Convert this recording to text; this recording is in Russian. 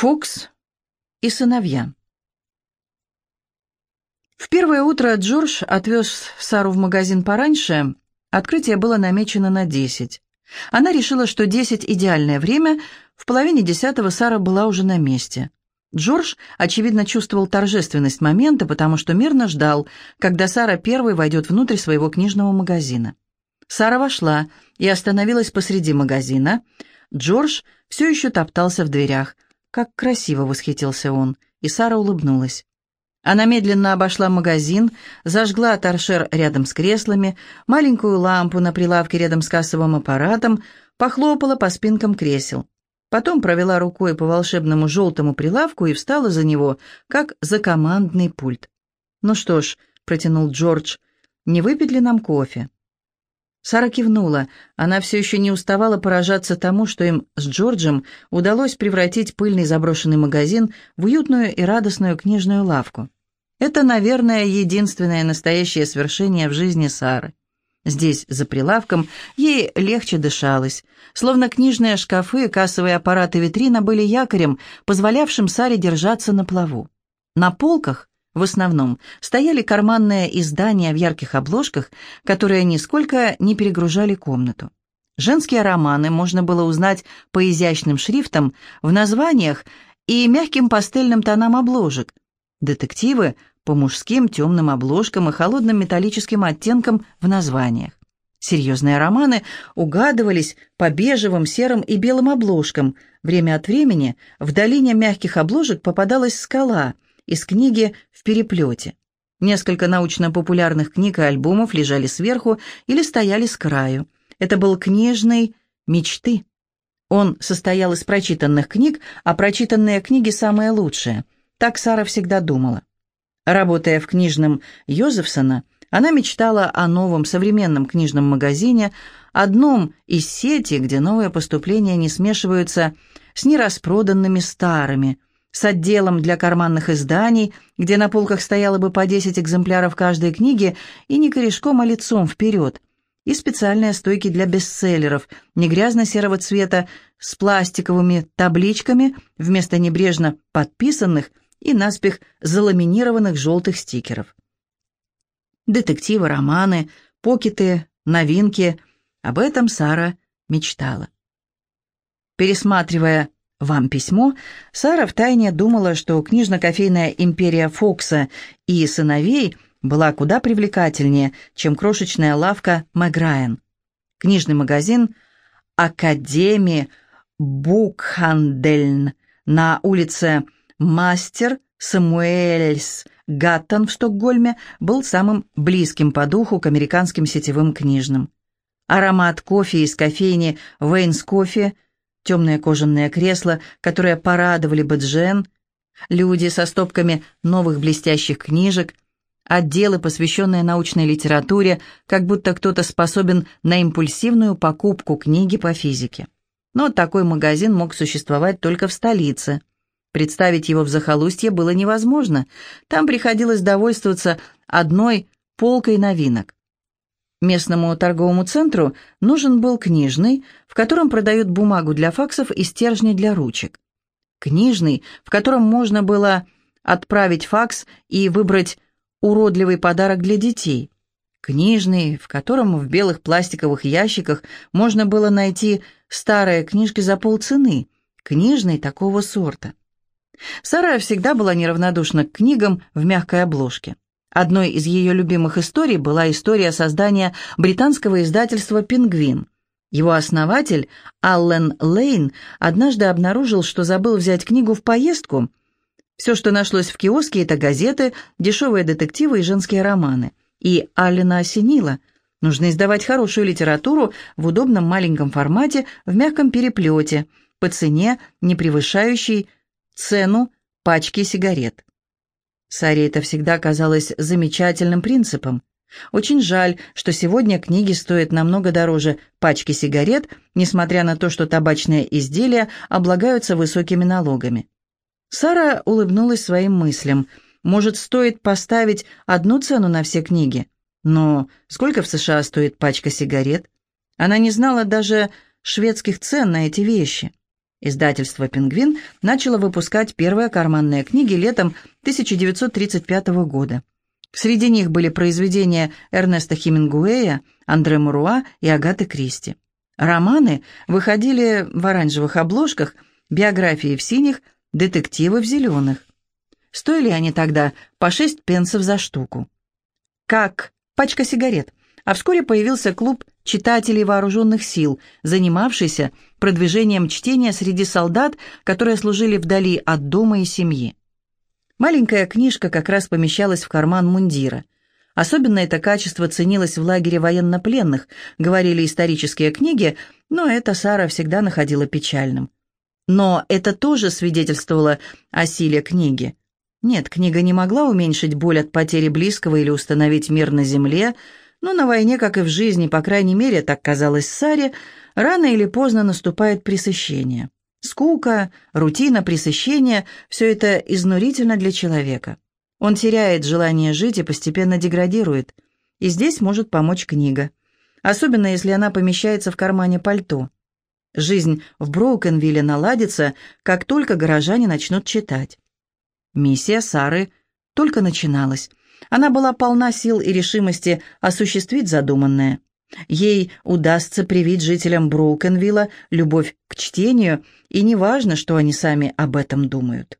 Фокс и сыновья. В первое утро Джордж отвез Сару в магазин пораньше. Открытие было намечено на десять. Она решила, что десять – идеальное время. В половине десятого Сара была уже на месте. Джордж, очевидно, чувствовал торжественность момента, потому что мирно ждал, когда Сара первой войдет внутрь своего книжного магазина. Сара вошла и остановилась посреди магазина. Джордж все еще топтался в дверях – «Как красиво!» — восхитился он, и Сара улыбнулась. Она медленно обошла магазин, зажгла торшер рядом с креслами, маленькую лампу на прилавке рядом с кассовым аппаратом, похлопала по спинкам кресел. Потом провела рукой по волшебному желтому прилавку и встала за него, как за командный пульт. «Ну что ж», — протянул Джордж, — «не выпить ли нам кофе?» Сара кивнула. Она все еще не уставала поражаться тому, что им с Джорджем удалось превратить пыльный заброшенный магазин в уютную и радостную книжную лавку. Это, наверное, единственное настоящее свершение в жизни Сары. Здесь, за прилавком, ей легче дышалось, словно книжные шкафы, кассовые аппараты витрина были якорем, позволявшим Саре держаться на плаву. На полках в основном стояли карманные издания в ярких обложках, которые нисколько не перегружали комнату. Женские романы можно было узнать по изящным шрифтам в названиях и мягким пастельным тонам обложек. Детективы по мужским темным обложкам и холодным металлическим оттенкам в названиях. Серьезные романы угадывались по бежевым, серым и белым обложкам. Время от времени в долине мягких обложек попадалась скала – из книги в переплете. Несколько научно-популярных книг и альбомов лежали сверху или стояли с краю. Это был книжный «Мечты». Он состоял из прочитанных книг, а прочитанные книги самые лучшие. Так Сара всегда думала. Работая в книжном Йозефсона, она мечтала о новом современном книжном магазине, одном из сети, где новые поступления не смешиваются с нераспроданными старыми – с отделом для карманных изданий, где на полках стояло бы по 10 экземпляров каждой книги, и не корешком, а лицом вперед, и специальные стойки для бестселлеров, не грязно-серого цвета, с пластиковыми табличками вместо небрежно подписанных и наспех заламинированных желтых стикеров. Детективы, романы, покеты, новинки — об этом Сара мечтала. Пересматривая вам письмо, Сара втайне думала, что книжно-кофейная империя Фокса и сыновей была куда привлекательнее, чем крошечная лавка Мэграйен. Книжный магазин Академии Букхандельн на улице Мастер Самуэльс Гаттон в Стокгольме был самым близким по духу к американским сетевым книжным. Аромат кофе из кофейни Вейнс Кофе – темные кожаные кресла, которые порадовали бы Джен, люди со стопками новых блестящих книжек, отделы, посвященные научной литературе, как будто кто-то способен на импульсивную покупку книги по физике. Но такой магазин мог существовать только в столице. Представить его в захолустье было невозможно. Там приходилось довольствоваться одной полкой новинок. Местному торговому центру нужен был книжный, в котором продают бумагу для факсов и стержни для ручек. Книжный, в котором можно было отправить факс и выбрать уродливый подарок для детей. Книжный, в котором в белых пластиковых ящиках можно было найти старые книжки за полцены. Книжный такого сорта. Сара всегда была неравнодушна к книгам в мягкой обложке. Одной из ее любимых историй была история создания британского издательства «Пингвин». Его основатель, Аллен Лейн, однажды обнаружил, что забыл взять книгу в поездку. Все, что нашлось в киоске, это газеты, дешевые детективы и женские романы. И Аллена осенила. Нужно издавать хорошую литературу в удобном маленьком формате, в мягком переплете, по цене, не превышающей цену пачки сигарет. Саре это всегда казалось замечательным принципом. Очень жаль, что сегодня книги стоят намного дороже пачки сигарет, несмотря на то, что табачные изделия облагаются высокими налогами. Сара улыбнулась своим мыслям. Может, стоит поставить одну цену на все книги? Но сколько в США стоит пачка сигарет? Она не знала даже шведских цен на эти вещи. Издательство «Пингвин» начало выпускать первые карманные книги летом 1935 года. Среди них были произведения Эрнеста Хемингуэя, Андре Муруа и Агаты Кристи. Романы выходили в оранжевых обложках, биографии в синих, детективы в зеленых. Стоили они тогда по 6 пенсов за штуку. Как пачка сигарет. А вскоре появился клуб читателей вооруженных сил, занимавшийся продвижением чтения среди солдат, которые служили вдали от дома и семьи. Маленькая книжка как раз помещалась в карман мундира. Особенно это качество ценилось в лагере военнопленных, говорили исторические книги, но это Сара всегда находила печальным. Но это тоже свидетельствовало о силе книги. Нет, книга не могла уменьшить боль от потери близкого или установить мир на земле, но на войне, как и в жизни, по крайней мере, так казалось Саре, рано или поздно наступает пресыщение. Скука, рутина, пресыщение – все это изнурительно для человека. Он теряет желание жить и постепенно деградирует. И здесь может помочь книга. Особенно, если она помещается в кармане пальто. Жизнь в Броукенвилле наладится, как только горожане начнут читать. Миссия Сары только начиналась. Она была полна сил и решимости осуществить задуманное. Ей удастся привить жителям Броукенвилла любовь к чтению, и неважно, что они сами об этом думают.